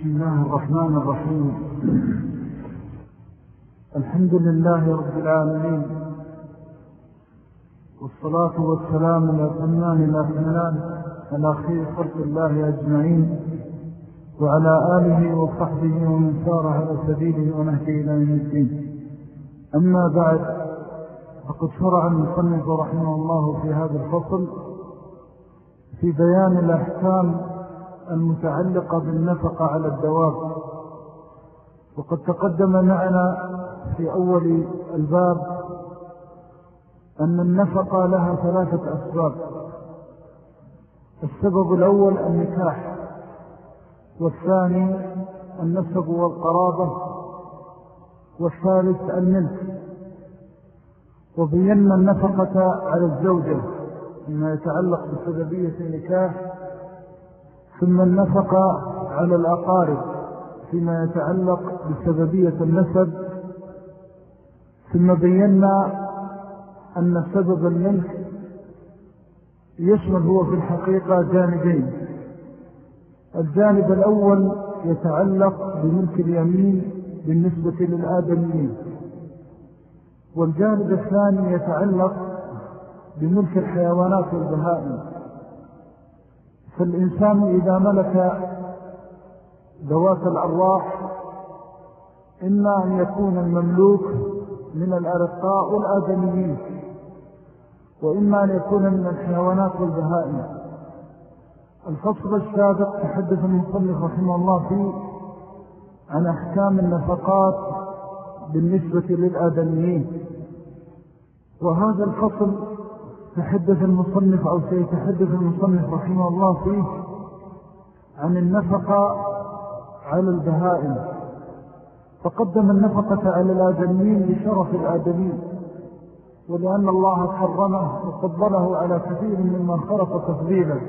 بسم الله الرحمن الرحيم. الحمد لله رب العالمين. والصلاة والسلام الأثنان الأثنان على خير خلق الله أجمعين وعلى آله وصحبه ومن سار على سبيله ونهجه إلى يوم الدين. أما بعد فقد شرع المصنف رحمه الله في هذا الفصل في بيان الأحكام المتعلقة بالنفقة على الدواب. وقد تقدم معنا في أول الباب أن النفقة لها ثلاثة أسباب. السبب الأول النكاح والثاني النسب والقرابة والثالث الملك. وبينا النفقة على الزوجة مما يتعلق بسببية النكاح ثم النفقة على الأقارب فيما يتعلق بسببية النسب ثم بينا أن سبب الملك يشمل هو في الحقيقة جانبين. الجانب الأول يتعلق بملك اليمين بالنسبة للآدميين والجانب الثاني يتعلق بملك الحيوانات والبهائم فالإنسان إذا ملك ذوات الأرواح إما أن يكون المملوك من الأرقاء والآدميين وإما أن يكون من الحيوانات والبهائم. الفصل السابق تحدث المصنف رحمه الله فيه عن أحكام النفقات بالنسبة للآدميين. وهذا الفصل تحدث المصنف أو سيتحدث المصنف رحمه الله فيه عن النفقة على البهائم. فقدم النفقة على الآدمين لشرف الآدمين ولأن الله حرمه وفضله على كثير ممن خلق تفضيلا.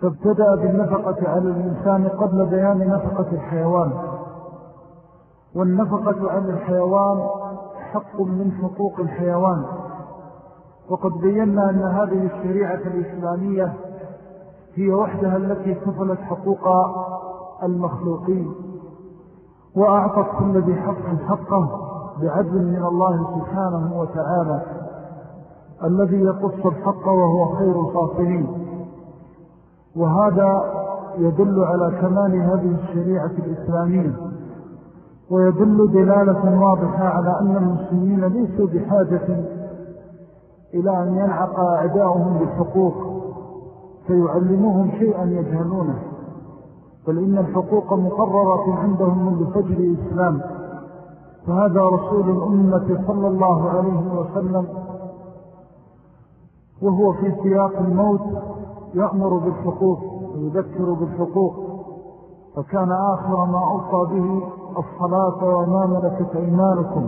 فابتدأ بالنفقة على الإنسان قبل بيان نفقة الحيوان. والنفقة على الحيوان حق من حقوق الحيوان. وقد بينا أن هذه الشريعة الإسلامية هي وحدها التي كفلت حقوق المخلوقين وأعطت كل ذي حق حقه بعدل من الله سبحانه وتعالى الذي يقص الحق وهو خير الفاصلين وهذا يدل على كمال هذه الشريعة الإسلامية ويدل دلالة واضحة على أن المسلمين ليسوا بحاجة إلى أن ينعق أعداؤهم بالحقوق فيعلموهم شيئا يجهلونه. بل إن الحقوق مقررة عندهم منذ فجر الإسلام. فهذا رسول الأمة صلى الله عليه وسلم وهو في سياق الموت يأمر بالحقوق ويذكر بالحقوق. فكان آخر ما أوصى به الصلاة وما ملكت أيمانكم.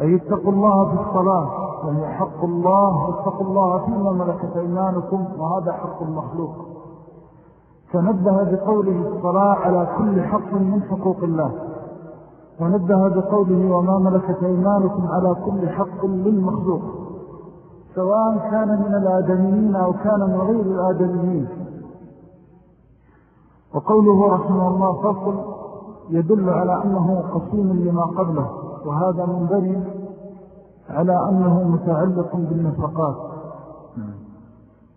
أي اتقوا الله في الصلاة. وهي حق الله واتقوا الله فيما ملكت أيمانكم وهذا حق المخلوق. فنبه بقوله الصلاة على كل حق من حقوق الله. ونبه بقوله وما ملكت أيمانكم على كل حق للمخلوق سواء كان من الآدميين أو كان من غير الآدميين. وقوله رحمه الله فصل يدل على أنه قسيم لما قبله. وهذا منبني على أنه متعلق بالنفقات.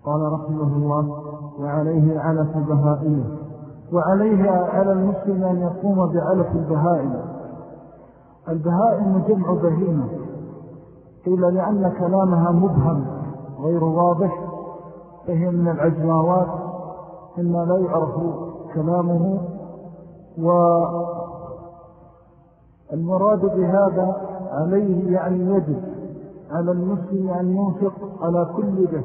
قال رحمه الله وعليه علف البهائية وعليه على المسلم أن يقوم بعلف البهائم. البهائم جمع بهيمة. قيل لأن كلامها مبهم غير واضح فهي من العجماوات إما لا يعرف كلامه. والمراد بهذا عليه يعني يجب على المسلم أن ينفق على كل به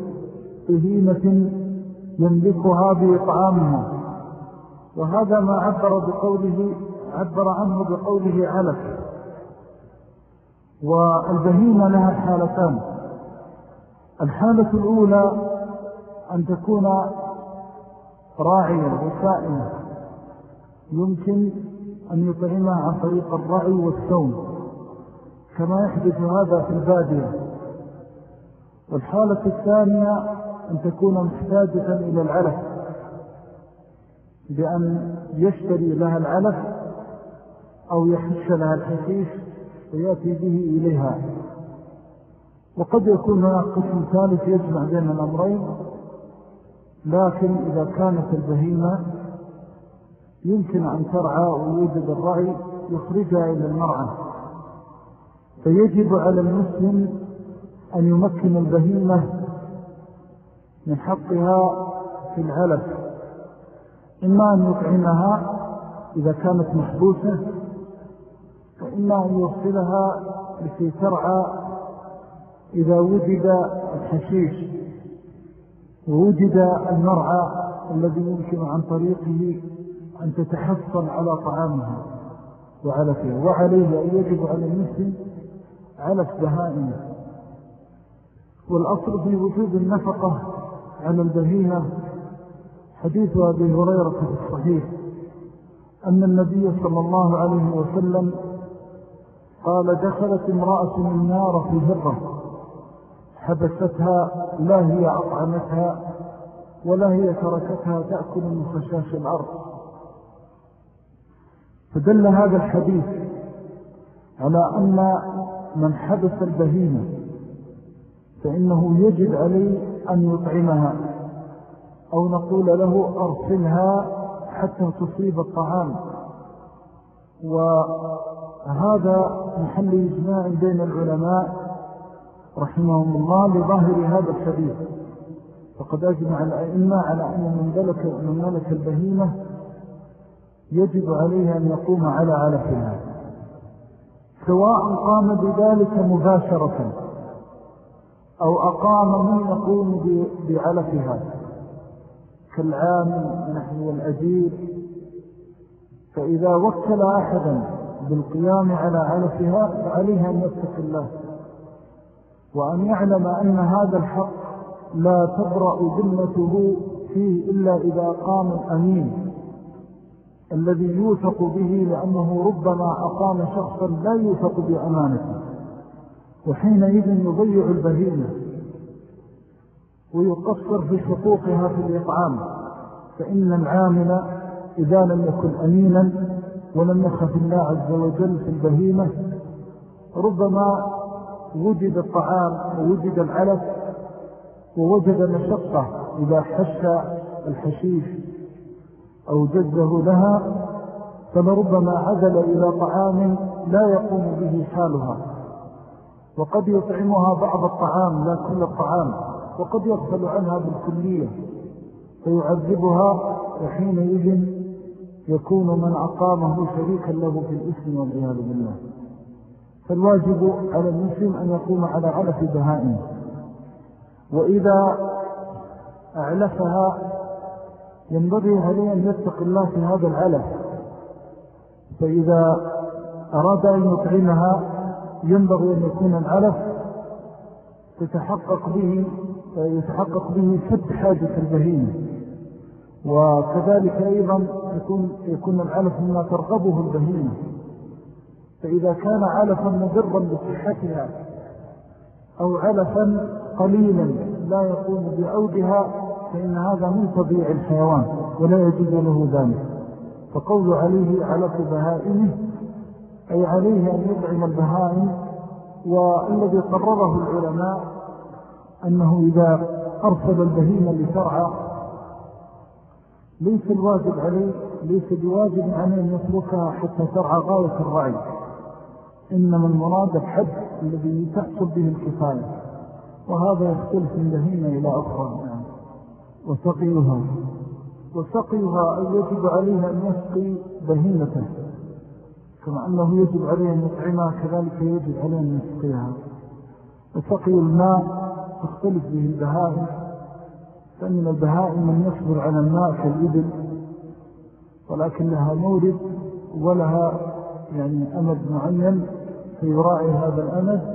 بهيمة يملكها بإطعامها. وهذا ما عبر بقوله عبر عنه بقوله علف. والبهيمة لها حالتان. الحالة الأولى أن تكون راعية وسائمة يمكن أن يطعمها عن طريق الرعي والسوم كما يحدث هذا في البادية. والحالة الثانية أن تكون محتاجة إلى العلف. بأن يشتري لها العلف أو يحش لها الحشيش ويأتي به إليها. وقد يكون هناك قسم ثالث يجمع بين الأمرين لكن إذا كانت البهيمة يمكن أن ترعى ويوجد الرعي يخرجها إلى المرعى. فيجب على المسلم أن يمكن البهيمة من حقها في العلف إما أن يطعمها إذا كانت محبوسة وإما أن يرسلها لكي ترعى إذا وجد الحشيش ووجد المرعى الذي يمكن عن طريقه أن تتحصل على طعامها وعلفها. وعليه أن يجب على المسلم علف بهائمه والأصل في وجود النفقة على البهيمة حديث أبي هريرة في الصحيح أن النبي صلى الله عليه وسلم قال دخلت امرأة النار في هرة حبستها لا هي أطعمتها ولا هي تركتها تأكل من خشاش الأرض. فدل هذا الحديث على أن من حبس البهيمة فإنه يجب عليه أن يطعمها أو نقول له أرسلها حتى تصيب الطعام. وهذا محل إجماع بين العلماء رحمهم الله لظاهر هذا الحديث. فقد أجمع الأئمة على أن من ملك, من ملك البهيمة يجب عليه أن يقوم على علفها سواء قام بذلك مباشرة أو أقام من يقوم بعلفها. كالعام نحن والأجير. فإذا وكل أحدا بالقيام على علفها فعليها أن يتق الله. وأن يعلم أن هذا الحق لا تبرأ ذمته فيه إلا إذا قام الأمين. الذي يوثق به لأنه ربما أقام شخصا لا يوثق بأمانته. وحينئذ يضيع البهيمة ويقصر في حقوقها في الإطعام. فإن العامل إذا لم يكن أمينا ولم يخف الله عز وجل في البهيمة ربما وجد الطعام ووجد العلف ووجد مشقة إذا حش الحشيش أو جزه لها فلربما عزل إلى طعام لا يقوم به حالها. وقد يطعمها بعض الطعام لا كل الطعام وقد يغفل عنها بالكلية. فيعذبها وحينئذ يكون من أقامه شريكا له في الإسم والعياذ بالله. فالواجب على المسلم أن يقوم على علف بهائم. وإذا أعلفها ينبغي عليه أن يتق الله في هذا العلف فإذا أراد أن يطعمها ينبغي أن يكون العلف تتحقق به يتحقق به سد حاجة البهيمة وكذلك أيضا يكون, يكون العلف مما ترغبه البهيمة. فإذا كان علفا مضرا بصحتها أو علفا قليلا لا يقوم بعودها فإن هذا من طبيع الحيوان ولا يجب له ذلك. فقول عليه علف بهائمه أي عليه أن يطعم البهائم والذي قرره العلماء أنه إذا أرسل البهيمة لترعى ليس الواجب عليه ليس بواجب عليه أن يتركها حتى ترعى غاية الرعي. إنما المراد الحد الذي تحصل به الكفاية. وهذا يختلف من بهيمة إلى أخرى. وسقيها. وسقيها أي يجب عليها أن يسقي بهيمته كما أنه يجب عليه أن يطعمها كذلك يجب عليه أن يسقيها. وسقي الماء تختلف به البهائم. فإن البهائم من يصبر على الماء كالإبل ولكن لها مورد ولها يعني أمد معين فيراعي هذا الأمد.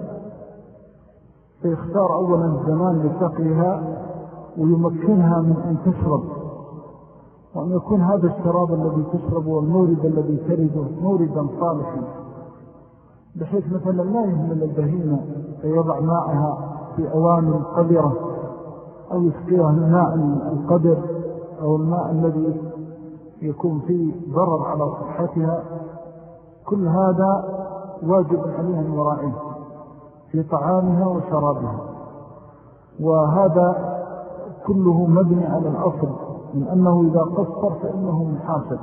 فيختار أولا الزمان لسقيها. ويمكنها من أن تشرب. وأن يكون هذا الشراب الذي تشرب والمورد الذي ترده موردا صالحا. بحيث مثلا لا يهمل البهيمة فيضع ماءها في أواني قدرة أو يسقيها الماء القدر أو الماء الذي يكون فيه ضرر على صحتها. كل هذا واجب عليها أن يراعيه في طعامها وشرابها. وهذا كله مبني على الأصل من أنه إذا قصر فإنه محاسب.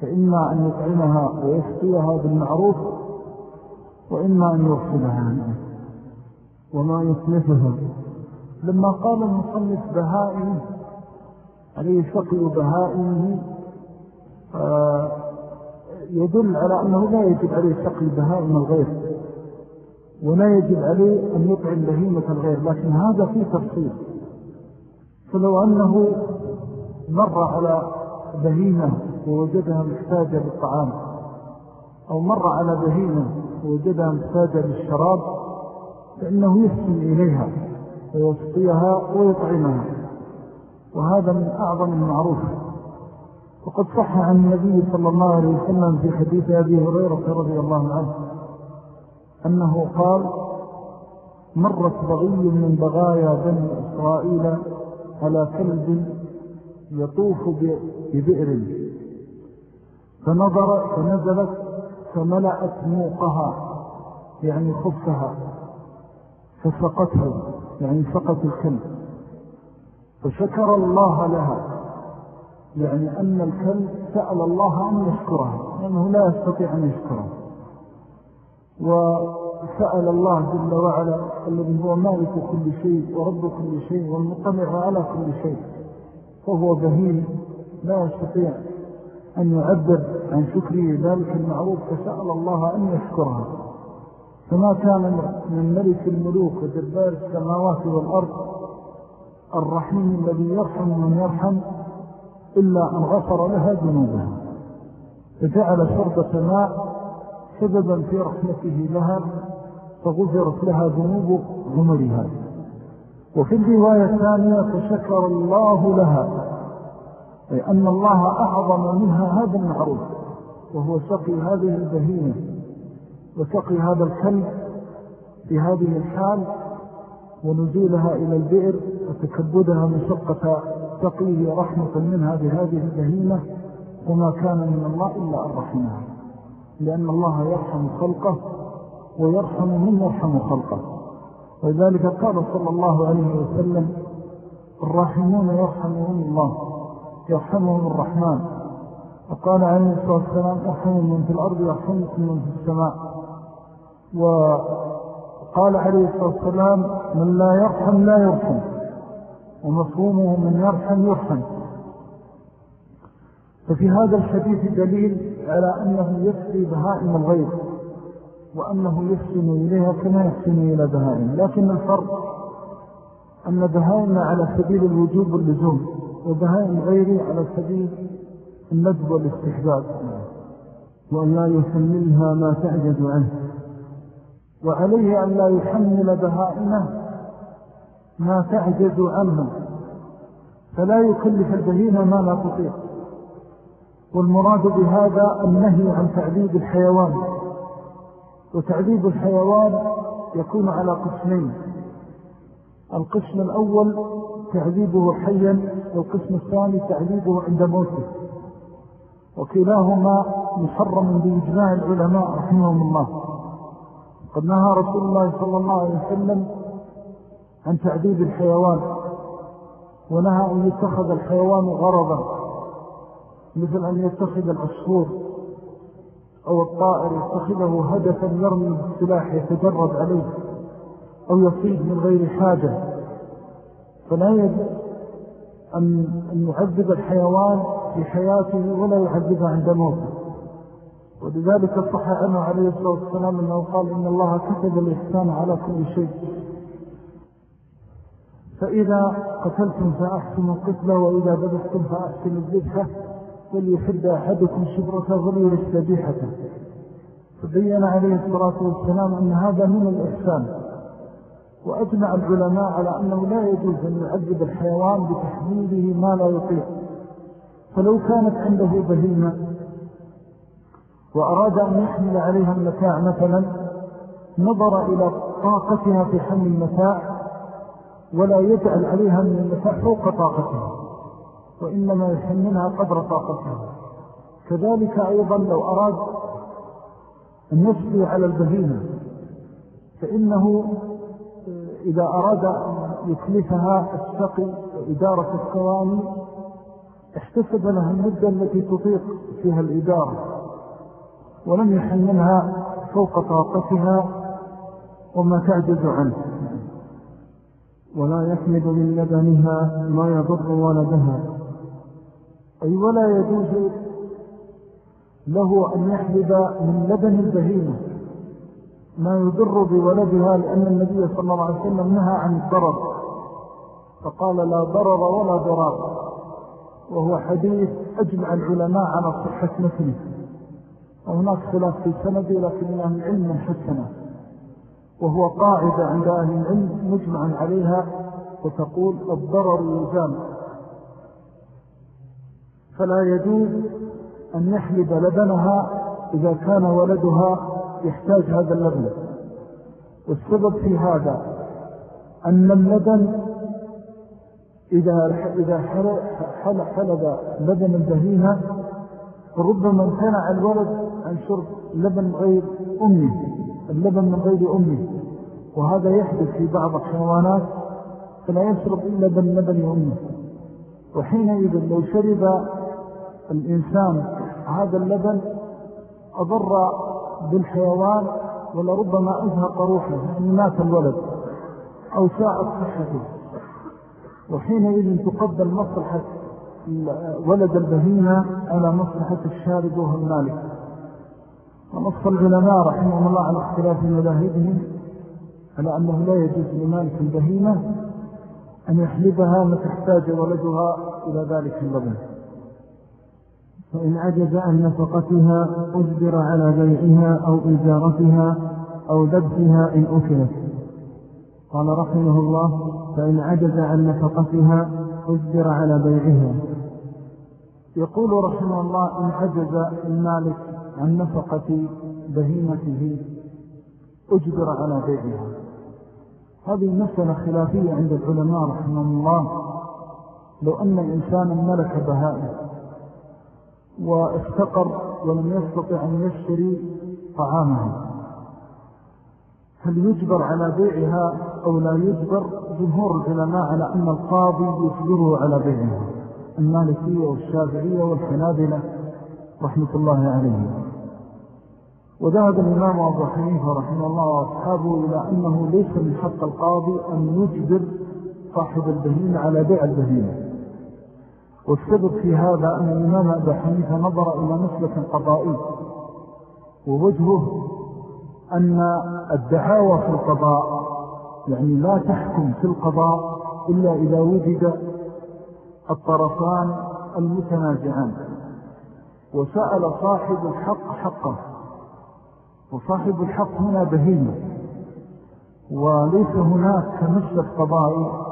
فإما أن يطعمها ويسقيها بالمعروف وإما أن يوصلها وما يصلفها لما قال المصنف بهائم عليه سقي بهائمه آه، يدل على أنه لا يجب عليه سقي بهائم الغير ولا يجب عليه أن يطعم بهيمة الغير لكن هذا فيه تفصيل. فلو أنه مر على بهيمة ووجدها محتاجة للطعام أو مر على بهيمة ووجدها محتاجة للشراب فإنه يحسن إليها ويسقيها ويطعمها. وهذا من أعظم المعروف. وقد صح عن النبي صلى الله عليه وسلم في حديث أبي هريرة رضي الله عنه أنه قال مرت بغي من بغايا بني إسرائيل على كلب يطوف ببئر. فنظر فنزلت فملأت موقها يعني خفها فسقته يعني سقط الكلب. فشكر الله لها يعني أن الكلب سأل الله أن يشكرها لأنه لا يستطيع أن يشكرها وسأل الله جل وعلا الذي هو مالك كل شيء ورب كل شيء والمطلع على كل شيء فهو بهيم لا يستطيع أن يعبر عن شكره ذلك المعروف فسأل الله أن يشكرها فما كان من ملك الملوك وجبار السماوات والأرض الرحيم الذي يرحم من يرحم إلا أن غفر لها ذنوبها فجعل شربة ماء سببا في رحمته لها فغفرت لها ذنوب عمرها وفي الرواية الثانية فشكر الله لها أي أن الله أعظم منها هذا المعروف وهو سقي هذه البهيمة وسقي هذا الكلب في هذه الحال ونزولها إلى البئر وتكبدها مشقة سقيه رحمة منها بهذه البهيمة وما كان من الله إلا أن رحمها. لأن الله يرحم خلقه ويرحم من يرحم خلقه. ولذلك قال صلى الله عليه وسلم الراحمون يرحمهم الله يرحمهم الرحمن. وقال عليه الصلاة والسلام ارحموا من في الأرض يرحمكم من في السماء. وقال عليه الصلاة والسلام من لا يرحم لا يرحم ومفهومه من يرحم يرحم. ففي هذا الحديث دليل على أنه يسري بهائم الغير وأنه يحسن إليها كما يحسن إلى بهائم. لكن الفرق أن بهائم على سبيل الوجوب واللزوم وبهائم غيري على سبيل الندب والاستحباب وأن لا يحملها ما تعجز عنه. وعليه أن لا يحمل بهائمه ما تعجز عنه. فلا يكلف البهيمة ما لا تطيق. والمراد بهذا النهي عن تعذيب الحيوان. وتعذيب الحيوان يكون على قسمين. القسم الأول تعذيبه حيا والقسم الثاني تعذيبه عند موته. وكلاهما محرم بإجماع العلماء رحمهم الله. قد نهى رسول الله صلى الله عليه وسلم عن تعذيب الحيوان ونهى أن يتخذ الحيوان غرضا. مثل أن يتخذ العصفور أو الطائر يتخذه هدفا يرمي بالسلاح يتجرد عليه أو يصيد من غير حاجة. فلا يجب أن يعذب الحيوان في حياته ولا يعذبه عند موته. ولذلك صح عنه عليه الصلاة والسلام أنه قال إن الله كتب الإحسان على كل شيء. فإذا قتلتم فأحسنوا القتلة وإذا بدستم فأحسنوا الذبحة. وليحد أحدكم شبرة غلير السبيحة فبين عليه الصلاة والسلام أن هذا من الإحسان. وأجمع العلماء على أنه لا يجوز أن يعذب الحيوان بتحميله ما لا يطيق. فلو كانت عنده بهيمة وأراد أن يحمل عليها المتاع مثلا نظر إلى طاقتها في حمل المتاع ولا يجعل عليها من المتاع فوق طاقتها. وإنما يحملها قدر طاقتها. كذلك أيضا لو أراد أن يسقي على البهيمة فإنه إذا أراد أن يكلفها السقي وإدارة الثواني احتسب لها المدة التي تطيق فيها الإدارة ولم يحملها فوق طاقتها وما تعجز عنه. ولا يحمد من لبنها ما يضر ولدها. أي ولا يجوز له أن يحلب من لبن البهيمة ما يضر بولدها لأن النبي صلى الله عليه وسلم نهى عن الضرر. فقال لا ضرر ولا ضرار. وهو حديث أجمع العلماء على صحة مثله وهناك خلاف في سنده لكن أهل العلم من حسنه. وهو قاعدة عند أهل العلم مجمع عليها وتقول الضرر يزال فلا يجوز أن يحلب لبنها إذا كان ولدها يحتاج هذا اللبن. والسبب في هذا أن اللبن إذا إذا حلب لبن البهيمة فربما امتنع الولد عن شرب لبن غير أمه اللبن من غير أمه وهذا يحدث في بعض الحيوانات فلا يشرب إلا بن لبن أمه وحينئذ لو شرب الإنسان هذا اللبن أضر بالحيوان ولربما أزهق روحه يعني مات الولد أو ساءت صحته. وحينئذ تقبل مصلحة ولد البهيمة على مصلحة الشارب وهو المالك. ونص العلماء رحمه الله على اختلاف مذاهبهم على أنه لا يجوز لمالك البهيمة أن يحلبها ما تحتاج ولدها إلى ذلك اللبن. فإن عجز عن نفقتها أجبر على بيعها أو إجارتها أو ذبحها إن أكلت. قال رحمه الله فإن عجز عن نفقتها أجبر على بيعها. يقول رحمه الله إن عجز المالك عن نفقة بهيمته أجبر على بيعها. هذه مسألة خلافية عند العلماء رحمه الله. لو أن الإنسان ملك بهائم وافتقر ولم يستطع أن يشتري طعامها هل يجبر على بيعها أو لا يجبر؟ جمهور العلماء على أن القاضي يجبره على بيعها. المالكية والشافعية والحنابلة رحمة الله عليهم. وذهب الإمام أبو حنيفة رحمه الله وأصحابه إلى أنه ليس من حق القاضي أن يجبر صاحب البهيمة على بيع البهيمة. والسبب في هذا أن الإمام أبو حنيفة نظر إلى مسلك قضائي ووجهه أن الدعاوى في القضاء يعني لا تحكم في القضاء إلا إذا وجد الطرفان المتنازعان. وسأل صاحب الحق حقه وصاحب الحق هنا بهيمة وليس هناك كمسلك قضائي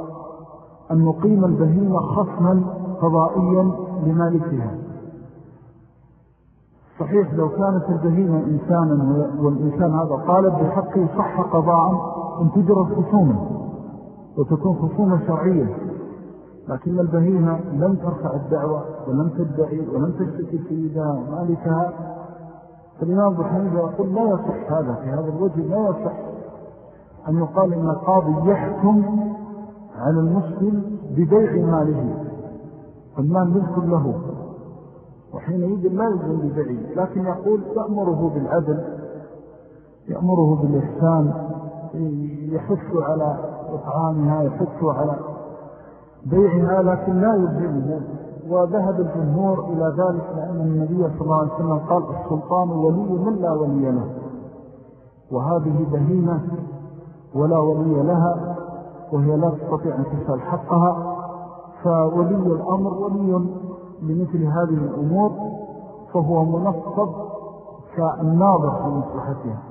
أن نقيم البهيمة خصما قضائيا لمالكها. صحيح لو كانت البهيمة إنسانا والإنسان هذا طالب بحقه صح قضاء أن تجرى الخصومة وتكون خصومة شرعية. لكن البهيمة لم ترفع الدعوة ولم تدعي ولم تشتكي سيدها ومالكها فالإمام أبو حنيفة يقول لا يصح هذا في هذا الوجه لا يصح أن يقال إن القاضي يحكم على المسلم ببيع ماله. المال ملك له. وحينئذ لا يجب ببيعه لكن يقول يأمره بالعدل يأمره بالإحسان يحث على إطعامها يحث على بيعها لكن لا يبهمه وذهب الجمهور إلى ذلك لأن النبي صلى الله عليه وسلم قال السلطان ولي من لا ولي له. وهذه بهيمة ولا ولي لها. وهي لا تستطيع أن تسأل حقها فولي الأمر ولي لمثل هذه الأمور فهو منصب كالناظر في مصلحتها.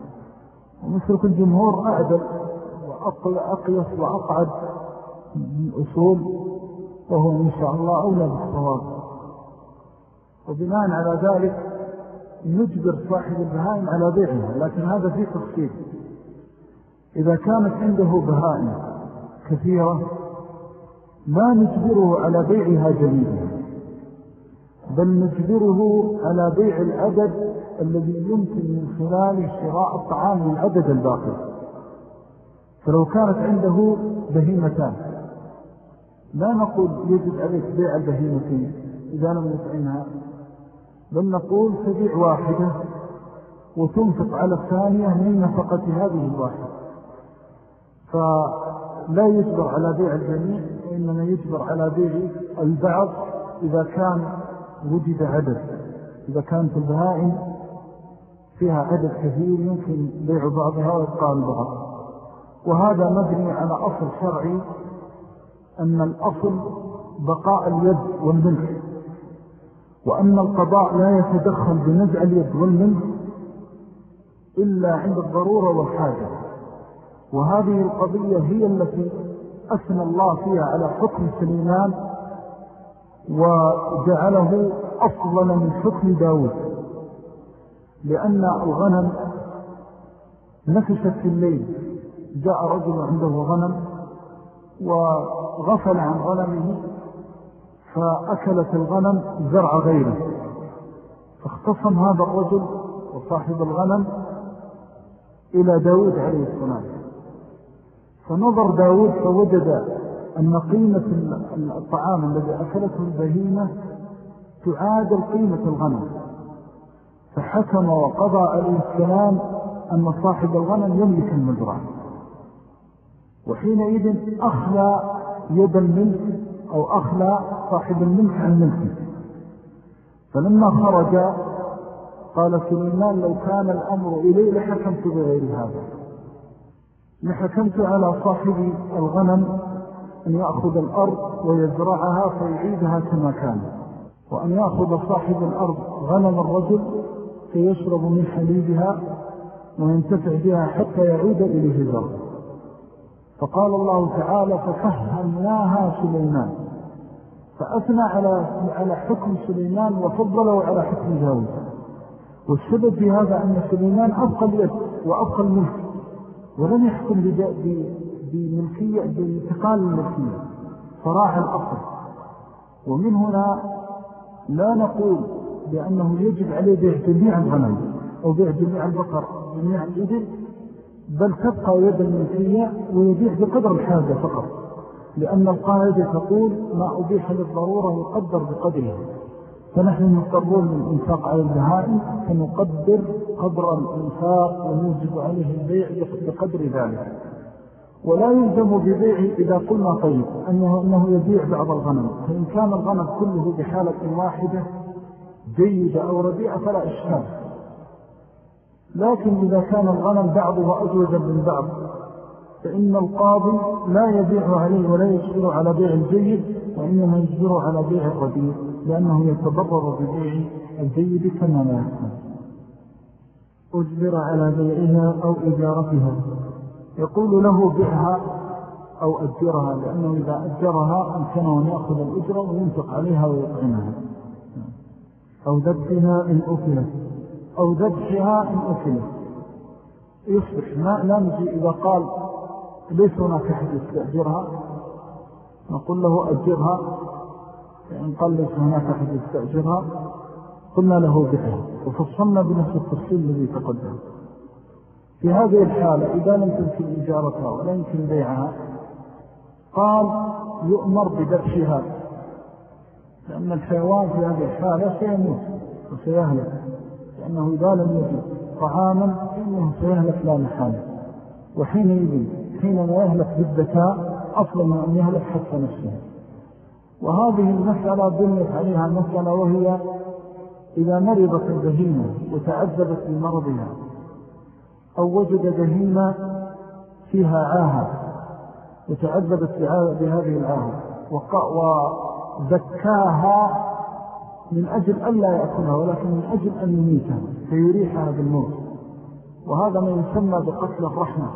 ومثل كل جمهور أعدل وأقيس وأقعد من أصول وهو إن شاء الله أولى بالصواب. وبناء على ذلك نجبر صاحب البهائم على بيعها لكن هذا فيه تفصيل. إذا كانت عنده بهائم كثيرة لا نجبره على بيعها جميعا بل نجبره على بيع العدد الذي يمكن من خلاله شراء الطعام للعدد الباقي. فلو كانت عنده بهيمتان لا نقول يجب عليك بيع البهيمتين إذا لم يطعنها بل نقول تبيع واحدة وتنفق على الثانية من نفقة هذه الواحدة. فلا يجبر على بيع الجميع وإنما يجبر على بيع البعض إذا كان وجد عدد. إذا كانت البهائم فيها عدد كثير يمكن بيع بعضها وإبقاء البعض وهذا مبني على أصل شرعي أن الأصل بقاء اليد والملك. وأن القضاء لا يتدخل بنزع اليد والملك إلا عند الضرورة والحاجة. وهذه القضية هي التي أثنى الله فيها على حكم سليمان وجعله أفضل من حكم داود. لأن الغنم نفشت في الليل جاء رجل عنده غنم وغفل عن غنمه فأكلت الغنم زرع غيره. فاختصم هذا الرجل وصاحب الغنم إلى داود عليه السلام. فنظر داود فوجد أن قيمة الطعام الذي أكلته البهيمة تعادل قيمة الغنم. فحكم وقضى عليه السلام أن صاحب الغنم يملك المزرعة وحينئذ أخلى يد الملك أو أخلى صاحب الملك عن ملكه. فلما خرج قال سليمان لو كان الأمر إليه لحكمت بغير هذا. لحكمت على صاحب الغنم أن يأخذ الأرض ويزرعها فيعيدها كما كان. وأن يأخذ صاحب الأرض غنم الرجل فيشرب من حليبها وينتفع بها حتى يعود إليه زرع فقال الله تعالى ففهمناها سليمان. فأثنى على على حكم سليمان وفضله على حكم داود. والسبب في هذا أن سليمان أبقى اليد وأبقى الملك. ولم يحكم بملكية بانتقال الملكية فراح الأصل. ومن هنا لا نقول بأنه يجب عليه بيع جميع الغنم أو بيع جميع البقر جميع الإبل بل تبقى يد الملكية ويبيع بقدر الحاجة فقط. لأن القاعدة تقول ما أبيح للضرورة يقدر بقدره. فنحن نضطرون للإنفاق على البهائم فنقدر قدر الإنفاق ونوجب عليه البيع بقدر ذلك. ولا يلزم ببيعه إذا قلنا طيب أنه, أنه يبيع بعض الغنم. فإن كان الغنم كله بحالة واحدة جيدة أو رديئة فلا إشكال. لكن إذا كان الغنم بعضها أجوزا من بعض فإن القاضي لا يبيع عليه ولا يجبر على بيع الجيد وإنما يجبر على بيع الرديء لأنه يتضرر ببيع الجيد كما لا يحسن أجبر على بيعها أو إجارتها يقول له بيعها أو أجرها لأنه إذا أجرها أمكنه أن يأخذ الأجرة وينفق عليها ويطعمها. أو ذبحها إن أكلت أو ذبحها إن أكلت يصبح ما لا نجي إذا قال ليس هناك أحد يستأجرها. نقول له أجرها. قال ليس هناك أحد يستأجرها قلنا له بها وفصلنا بنفس التفصيل الذي تقدم. في هذه الحالة إذا لم تمكن إجارتها ولا يمكن بيعها قال يؤمر بذبحها لأن الحيوان في هذه الحالة سيموت وسيهلك لأنه إذا لم يجد طعاما فإنه سيهلك لا محالة وحينئذ حينما يهلك بالذكاء أفضل من أن يهلك حتى نفسه. وهذه المسألة بنيت عليها مسألة وهي إذا مرضت البهيمة وتعذبت بمرضها أو وجد بهيمة فيها عاهة وتعذبت بهذه العاهة وذكاها من أجل أن لا يأكلها ولكن من أجل أن يميتها فيريحها بالموت. وهذا ما يسمى بقتل الرحمة.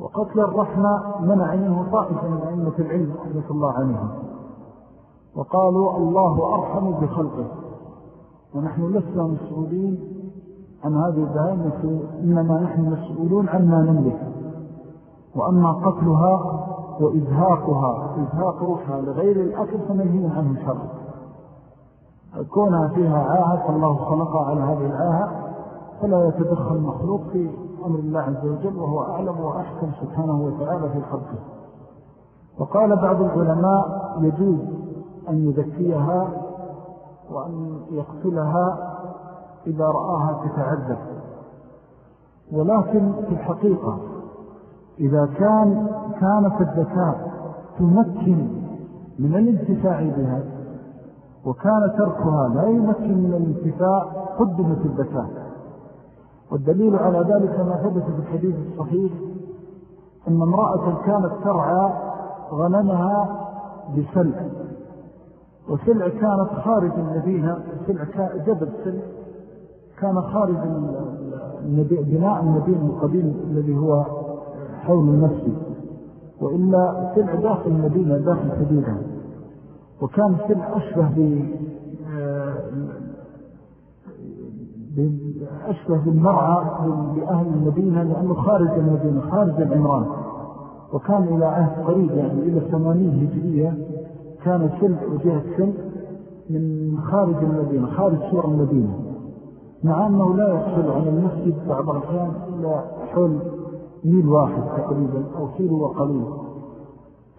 وقتل الرحمة منع منه طائفة من أئمة العلم رحمة الله عليهم. وقالوا الله أرحم بخلقه. ونحن لسنا مسؤولين عن هذه الدائمة إنما نحن مسؤولون عما نملك. وأما قتلها وإزهاقها إزهاق روحها لغير الأكل فمنهي عنه شرط كونها فيها عاهة فالله خلقها على هذه العاهة. فلا يتدخل المخلوق في أمر الله عز وجل وهو أعلم وأحكم سبحانه وتعالى في خلقه. وقال بعض العلماء يجوز أن يذكيها وأن يقتلها إذا رآها تتعذب. ولكن في الحقيقة إذا كان كانت الذكاء تمكن من الانتفاع بها وكان تركها لا يمكن من الانتفاع قدمت الذكاء. والدليل على ذلك ما ثبت في الحديث الصحيح أن امرأة كانت ترعى غنمها بسلع وسلع كانت خارج المدينة سلع جبل سلع كان خارج بناء المدينة القديم الذي هو حول المسجد وإلا سلع داخل المدينة داخل حدودها وكان سلع أشبه أشبه بالمرعى لأهل المدينة لأنه خارج المدينة خارج العمران. وكان إلى عهد قريب يعني إلى ثمانين هجرية كان سلع وجهة سلع من خارج المدينة خارج سور المدينة. مع أنه لا يحصل عن المسجد بعض الأحيان إلا حول ميل واحد تقريبا أو كيلو وقليل.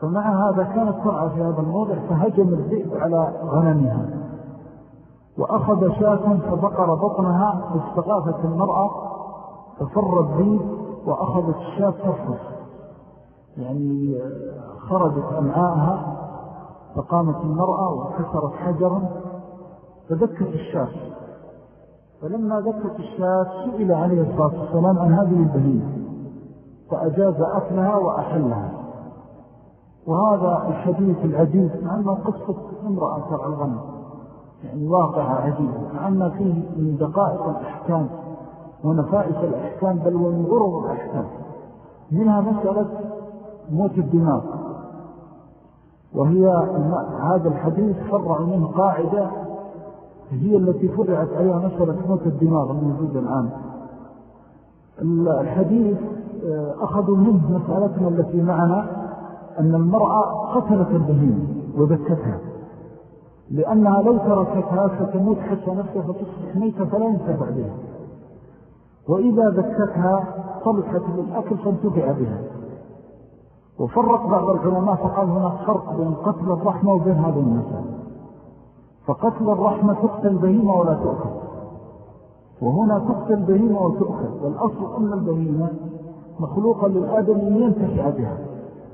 فمع هذا كانت ترعى في هذا الموضع فهجم الذئب على غنمها. وأخذ شاة فبقر بطنها فاستغاثت المرأة ففر الذئب وأخذت الشاة تفرس يعني خرجت أمعاءها فقامت المرأة وكسرت حجرا فذكت الشاة. فلما ذكت الشاة سئل عليه الصلاة والسلام عن هذه البهيمة فأجاز أكلها وأحلها. وهذا الحديث العجيز مع أنه قصة امرأة ترعى الغنم. واقعة عجيبة. أن فيه من دقائق الأحكام ونفائس الأحكام بل ومن الأحكام. منها مسألة موت الدماغ. وهي هذا الحديث فرع منه قاعدة هي التي فرعت عليها مسألة موت الدماغ الموجودة الآن. الحديث آه، أخذوا منه مسألتنا التي معنا أن المرأة قتلت البهيمة وذكتها. لأنها لو تركتها ستموت حتى نفسها فتصبح ميتة فلا ينتفع بها. وإذا ذكتها صلحت للأكل فانتفع بها. وفرق بعض العلماء فقال هناك فرق بين قتل الرحمة وبين هذا المثال. فقتل الرحمة تقتل البهيمة ولا تؤكل وهنا تقتل البهيمة وتؤكل والأصل أن البهيمة مخلوقا للآدم ينتفع بها.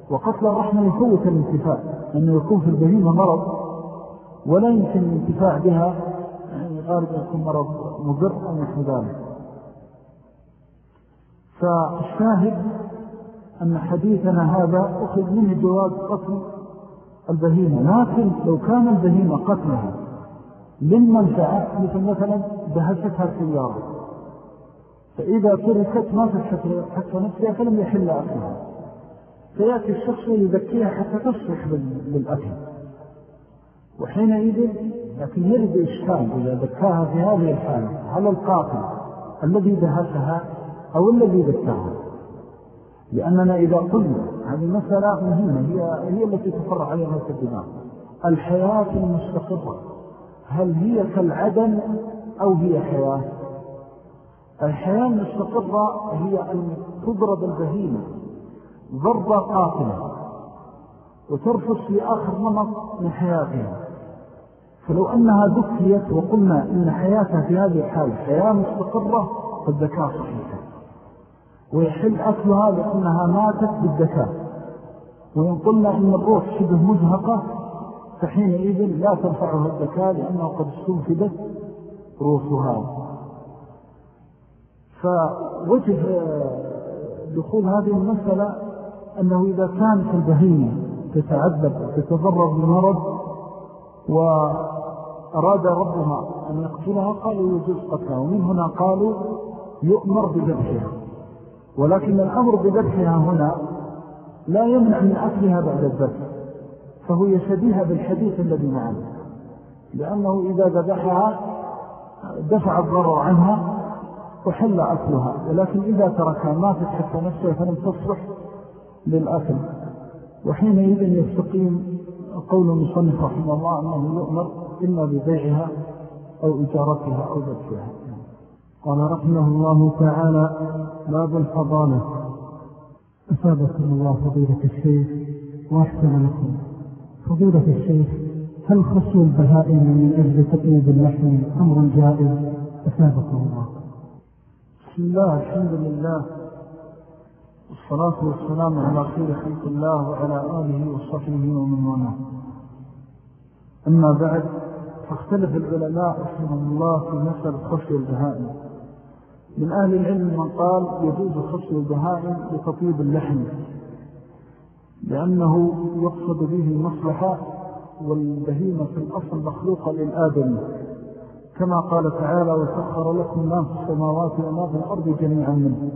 وقتل الرحمة يفوت الانتفاع. أنه يكون في البهيمة مرض ولا يمكن الانتفاع بها يعني غالبا يكون مرض مضر أو نحو ذلك. فالشاهد أن حديثنا هذا أخذ منه جواز قتل البهيمة. لكن لو كان البهيمة قتلها للمنفعة مثل مثلا دهشتها السيارة. فإذا تركت ما تتحكى حتى نفسها فلم يحل أكلها. فيأتي الشخص يذكيها حتى تصلح للأكل وحينئذ لكن يرد إشكال إذا ذكاها في هذه الحالة على القاتل الذي دهشها أو الذي ذكاها لأننا إذا قلنا هذه مسألة مهمة هي, هي التي تفرع عليها الدماغ. الحياة المستقرة هل هي كالعدم أو هي حياة؟ الحياة المستقرة هي أن تضرب البهيمة ضربة قاتلة وترفس في آخر نمط من حياتها. فلو أنها ذكيت وقلنا إن حياتها في هذه الحالة حياة مستقرة فالذكاء صحيحة ويحل أكلها لأنها ماتت بالذكاء. وإن قلنا إن الروح شبه مزهقة فحينئذ لا تنفعها الذكاء لأنه قد استنفدت روحها. فوجه دخول هذه المسألة أنه إذا كانت البهيمة تتعذب وتتضرر بالمرض وأراد ربها أن يقتلها قالوا يجوز قتلها ومن هنا قالوا يؤمر بذبحها. ولكن الأمر بذبحها هنا لا يمنع من أكلها بعد الذبح فهو يشبيها بالحديث الذي معنا. لأنه إذا ذبحها دفع الضرر عنها وحل أكلها ولكن إذا تركها ماتت حتى نفسها فلم تصلح للأكل. وحينئذ يستقيم قول المصنف رحمه الله أنه يؤمر إما ببيعها أو إجارتها أو بثها قال رحمه الله تعالى باب الحضانة أثابكم الله فضيلة الشيخ وأحسن لكم. فضيلة الشيخ هل خصو البهائم من أجل تقييد اللحم أمر جائز؟ أثابكم الله. بسم الله الحمد لله والصلاة والسلام على خير خلق الله وعلى آله وصحبه ومن والاه. أما بعد فاختلف العلماء رحمه الله في مسألة خصو البهائم. من أهل العلم من قال يجوز خصو البهائم لتطيب اللحم لأنه يقصد به المصلحة والبهيمة في الأصل مخلوقة للآدم. كما قال تعالى وسخر لكم ما في السماوات وما في الأرض جميعا. منه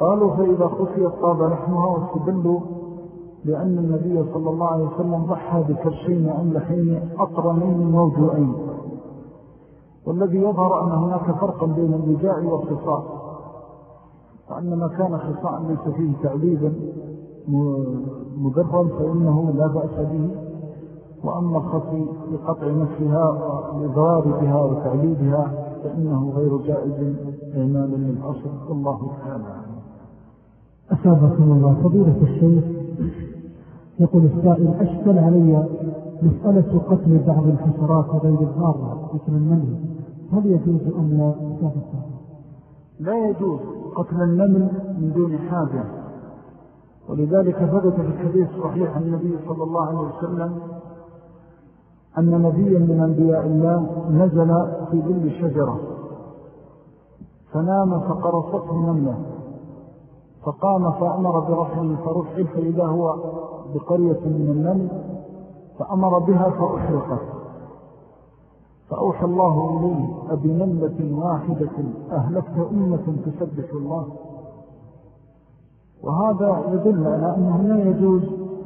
قالوا فإذا خفيت طاب لحمها واستدلوا لأن النبي صلى الله عليه وسلم ضحى بكرشين أملحين أطرمين موجوعين والذي يظهر أن هناك فرقا بين الوجاء والخصاء وأن ما كان خصاء ليس فيه تعليبا مدرم فإنه لا بأس به. وأما الخصي لقطع نفسها ولضواربها وتعليبها فإنه غير جائز إعمالا للأصل. والله تعالى أسابقنا الله. فضيلة الشيخ يقول السائل أشكل علي مسألة قتل بعض الحشرات غير الضارة مثل النمل. هل يجوز أم لا؟ لا يجوز قتل النمل من دون حاجة. ولذلك ثبت في الحديث صحيح النبي صلى الله عليه وسلم أن نبيا من أنبياء الله نزل في ظل شجرة فنام فقرصته نملة. فقام فأمر برحله فرحل فإذا هو بقرية من النمل فأمر بها فأحرقت فأوحى الله إليه أبنملة واحدة أهلكت أمة تسبح الله. وهذا يدل على أنه لا يجوز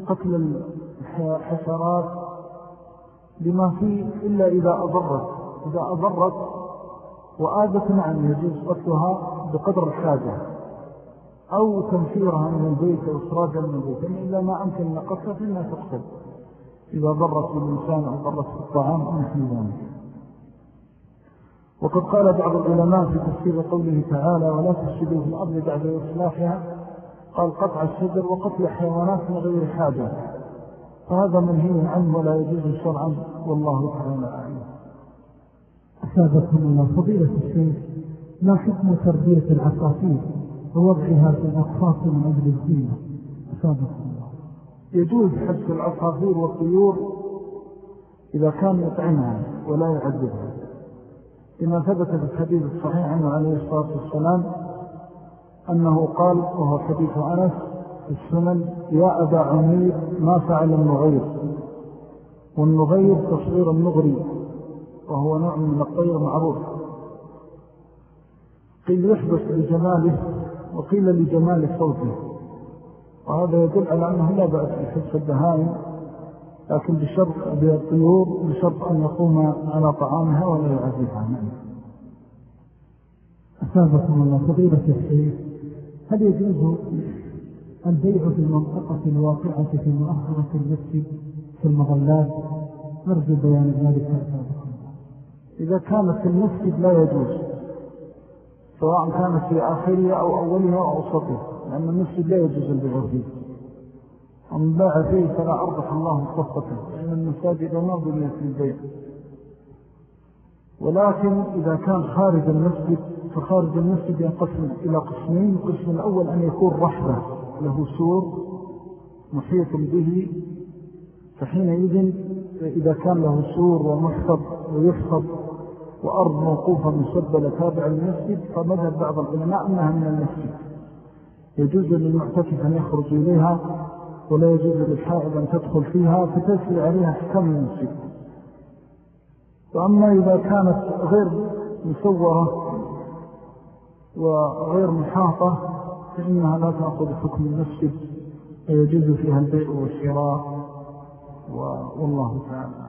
قتل الحشرات بما فيه إلا إذا أضرت. إذا أضرت وآذت نعم يجوز قتلها بقدر الحاجة. أو تنفيرها من البيت أو إخراجها من البيت إن إلا ما أمكن أن قتلها فإنها تقتل إذا ضرت بالإنسان أو ضرت بالطعام أو مثل ذلك. وقد قال بعض العلماء في تفسير قوله تعالى ولا تفسدوا في الأرض بعد إصلاحها قال قطع الشجر وقتل حيوانات من غير حاجة فهذا منهي عنه ولا يجوز شرعا والله تعالى أعلم. أسابقكم الله فضيلة الشيخ ما حكم تربية العصافير؟ ووضعها في الأقفاص من أجل الزينة يجوز حبس العصافير والطيور إذا كان يطعمها ولا يعذبها. لما ثبت في الحديث الصحيح عنه عليه الصلاة والسلام أنه قال وهو حديث أنس في السنن يا أبا عمير ما فعل النغير؟ والنغير تصغير النغري وهو نوع من الطير معروف. قيل يحبس لجماله وقيل لجمال صوته. وهذا يدل على أنه لا بأس بحبس الدهائم لكن بشرط بالطيور بشرط أن يقوم على طعامها ولا يعزيها أسابقنا الله. فضيلة الشيخ هل يجوز البيع في المنطقة الواقعة في مؤخرة المسجد في المظلات أرجو بيان ذلك. إذا كانت المسجد لا يجوز. سواء كانت في آخرها أو أولها أو أوسطها لأن المسجد لا يجوز البيع فيه. ومن باع فيه فلا أربح الله صفته لأن المساجد ما بنيت البيع. ولكن إذا كان خارج المسجد فخارج المسجد ينقسم إلى قسمين القسم الأول أن يكون رحبة له سور محيط به فحينئذ إذا كان له سور ومحفظ ويحفظ وأرض موقوفة مسبلة تابع المسجد فمذهب بعض العلماء أنها من المسجد. يجوز للمعتكف أن يخرج إليها ولا يجوز للحائض أن تدخل فيها فتسري عليها حكم المسجد. وأما إذا كانت غير مسورة وغير محاطة فإنها لا تأخذ حكم المسجد ويجوز فيها البيع والشراء والله تعالى.